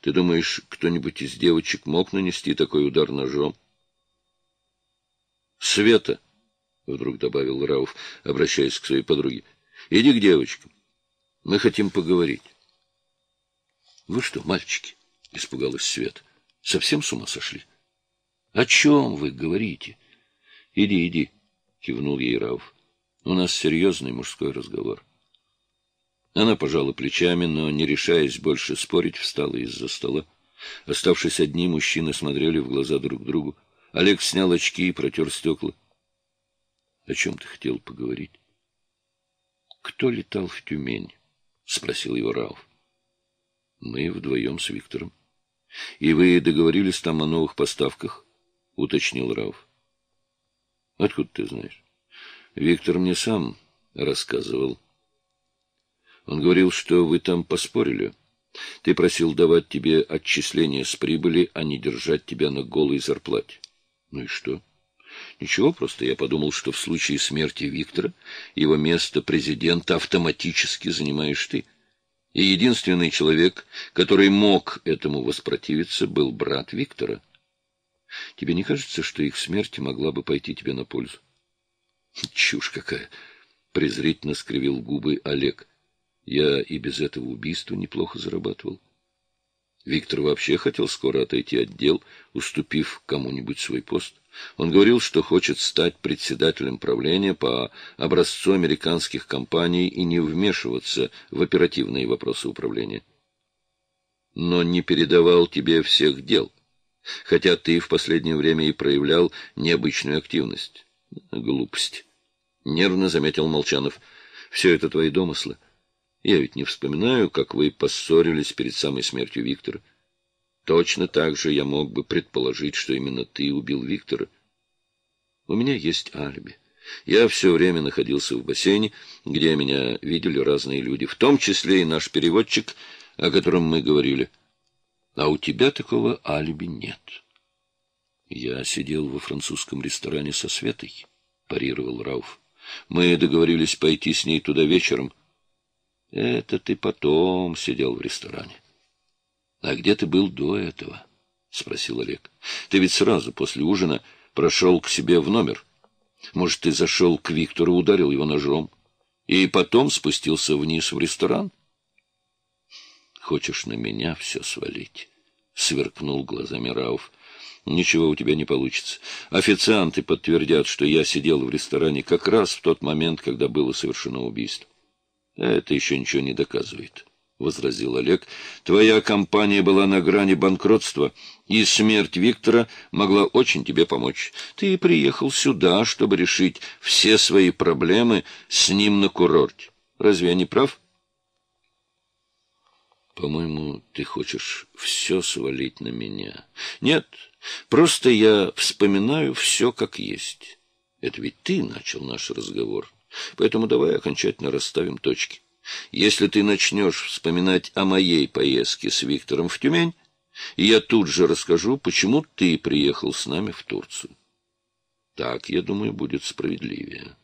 Ты думаешь, кто-нибудь из девочек мог нанести такой удар ножом? — Света, — вдруг добавил Рауф, обращаясь к своей подруге, — иди к девочкам. Мы хотим поговорить. — Вы что, мальчики? — испугалась Света. — Совсем с ума сошли? — О чем вы говорите? — Иди, иди, — кивнул ей Рауф. — У нас серьезный мужской разговор. Она пожала плечами, но, не решаясь больше спорить, встала из-за стола. Оставшись одни, мужчины смотрели в глаза друг другу. Олег снял очки и протер стекла. — О чем ты хотел поговорить? — Кто летал в Тюмень? — спросил его Рауф. — Мы вдвоем с Виктором. — И вы договорились там о новых поставках? — уточнил Рауф. — Откуда ты знаешь? — Виктор мне сам рассказывал. — он говорил, что вы там поспорили. Ты просил давать тебе отчисления с прибыли, а не держать тебя на голой зарплате. Ну и что? Ничего, просто я подумал, что в случае смерти Виктора его место президента автоматически занимаешь ты. И единственный человек, который мог этому воспротивиться, был брат Виктора. Тебе не кажется, что их смерть могла бы пойти тебе на пользу? Чушь какая! Презрительно скривил губы Олег. Я и без этого убийства неплохо зарабатывал. Виктор вообще хотел скоро отойти от дел, уступив кому-нибудь свой пост. Он говорил, что хочет стать председателем правления по образцу американских компаний и не вмешиваться в оперативные вопросы управления. Но не передавал тебе всех дел, хотя ты в последнее время и проявлял необычную активность. Глупость. Нервно заметил Молчанов. Все это твои домыслы. Я ведь не вспоминаю, как вы поссорились перед самой смертью Виктора. Точно так же я мог бы предположить, что именно ты убил Виктора. У меня есть алиби. Я все время находился в бассейне, где меня видели разные люди, в том числе и наш переводчик, о котором мы говорили. А у тебя такого алиби нет. Я сидел во французском ресторане со Светой, парировал Рауф. Мы договорились пойти с ней туда вечером, — Это ты потом сидел в ресторане. — А где ты был до этого? — спросил Олег. — Ты ведь сразу после ужина прошел к себе в номер. Может, ты зашел к Виктору, ударил его ножом, и потом спустился вниз в ресторан? — Хочешь на меня все свалить? — сверкнул глазами Рауф. — Ничего у тебя не получится. Официанты подтвердят, что я сидел в ресторане как раз в тот момент, когда было совершено убийство. Это еще ничего не доказывает, — возразил Олег. Твоя компания была на грани банкротства, и смерть Виктора могла очень тебе помочь. Ты приехал сюда, чтобы решить все свои проблемы с ним на курорте. Разве я не прав? По-моему, ты хочешь все свалить на меня. Нет, просто я вспоминаю все как есть. Это ведь ты начал наш разговор. Поэтому давай окончательно расставим точки. Если ты начнешь вспоминать о моей поездке с Виктором в Тюмень, я тут же расскажу, почему ты приехал с нами в Турцию. Так, я думаю, будет справедливее.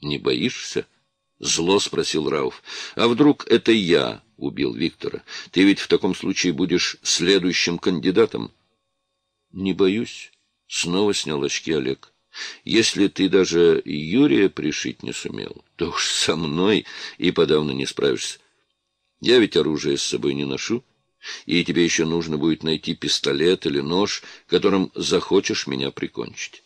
Не боишься? Зло спросил Рауф. А вдруг это я убил Виктора? Ты ведь в таком случае будешь следующим кандидатом. Не боюсь. Снова снял очки Олег. Если ты даже Юрия пришить не сумел, то уж со мной и подавно не справишься. Я ведь оружие с собой не ношу, и тебе еще нужно будет найти пистолет или нож, которым захочешь меня прикончить.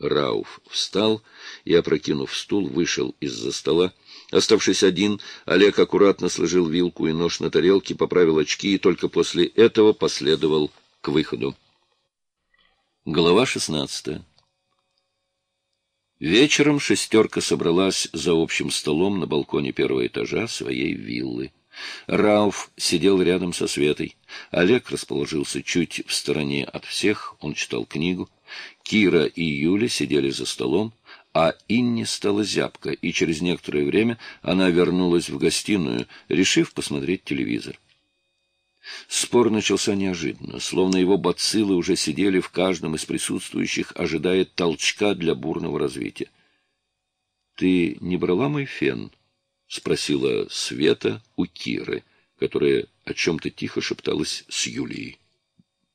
Рауф встал и, опрокинув стул, вышел из-за стола. Оставшись один, Олег аккуратно сложил вилку и нож на тарелке, поправил очки и только после этого последовал к выходу. Глава шестнадцатая Вечером шестерка собралась за общим столом на балконе первого этажа своей виллы. Рауф сидел рядом со Светой. Олег расположился чуть в стороне от всех, он читал книгу. Кира и Юля сидели за столом, а Инне стала зябко, и через некоторое время она вернулась в гостиную, решив посмотреть телевизор. Спор начался неожиданно, словно его бациллы уже сидели в каждом из присутствующих, ожидая толчка для бурного развития. — Ты не брала мой фен? — спросила Света у Киры, которая о чем-то тихо шепталась с Юлией.